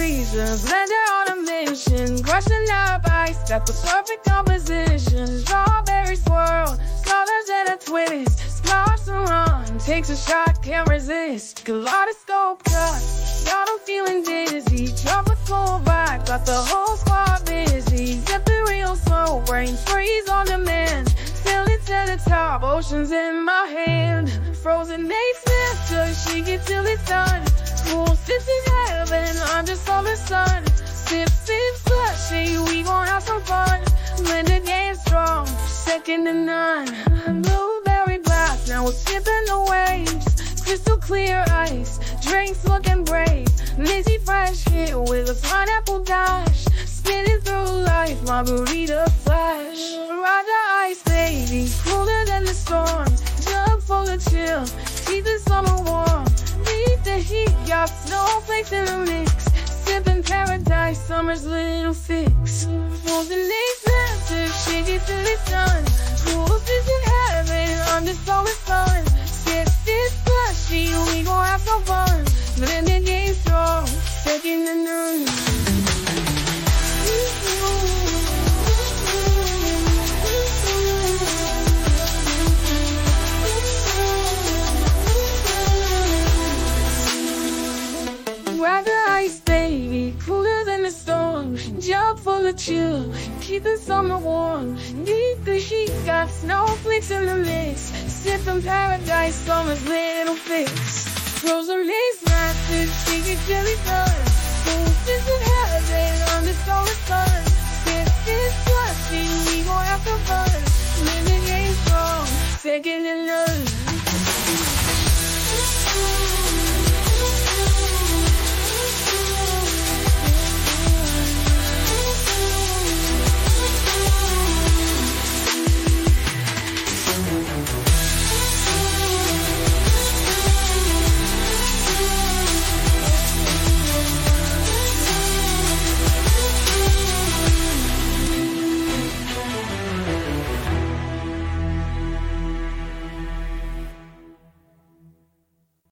freezer, blender on a mission, crushing up ice, got the perfect composition. Strawberry swirl, colors and a twist, smarts around, takes a shot, can't resist. Kaleidoscope cut, got 'em feeling dizzy, drop a full vibe, got the whole squad busy. The real slow, rain freeze on demand, fill it to the top, oceans in my hand. Frozen makes sister, she get till it's done. Cool sits in heaven under summer sun. Sip, sip, slushy, we gon' have some fun. Blended game strong, second to none. Blueberry blast, now we're sipping the waves. Crystal clear ice, drinks looking brave. Lizzy fresh hit with a pineapple dash. Spinning through life, margarita flash. Ride the ice, baby, cooler than the storm. Jug full of chill, keep the summer warm. The heat, got snowflakes in the mix. Sipping paradise, summer's little fix. Frozen lakes, massive, shake it till it's done. Cool is in heaven, under summer sun. Sip, sip, slushy, we gon' have some fun. Blended game strong, second to none. Jug full of chill, keep the summer warm. Beat the heat, got snowflakes in the mix. Sipping paradise, summer's little fix. Massive, shake it till it's done.